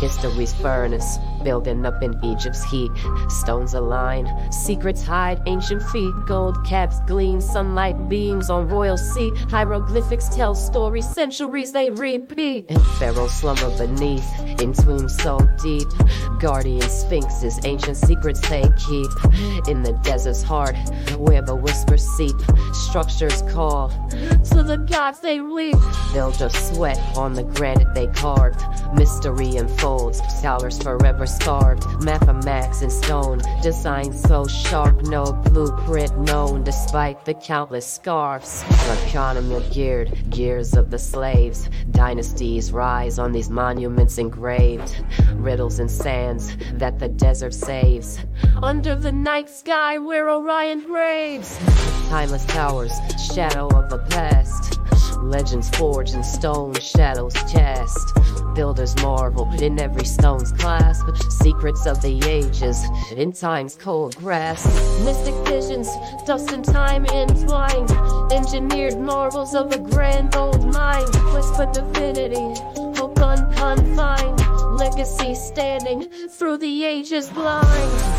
History's furnace, building up in Egypt's heat. Stones align, secrets hide, ancient feet. Gold caps gleam, sunlight beams on royal seat. Hieroglyphics tell stories, centuries they repeat. And pharaohs slumber beneath, entombed so deep. Guardian sphinxes, ancient secrets they keep. In the desert's heart, where the whispers seep. Structures call to the gods they leap. They'll just sweat on the granite they carved. Mystery unfolds, scholars forever starved. Mathematics in stone, design so sharp, no blueprint known, despite the countless scarves. Economy geared, gears of the slaves. Dynasties rise on these monuments engraved. Riddles and sands that the desert saves. Under the night sky where Orion raves. Timeless towers, shadow of the past. Legends forged in stone, shadows cast. Builders marvel in every stone's clasp. Secrets of the ages in time's cold grasp. Mystic visions, dust and time entwined. Engineered marvels of a grand old mind. Whispered divinity, hope unconfined. Legacy standing through the ages blind.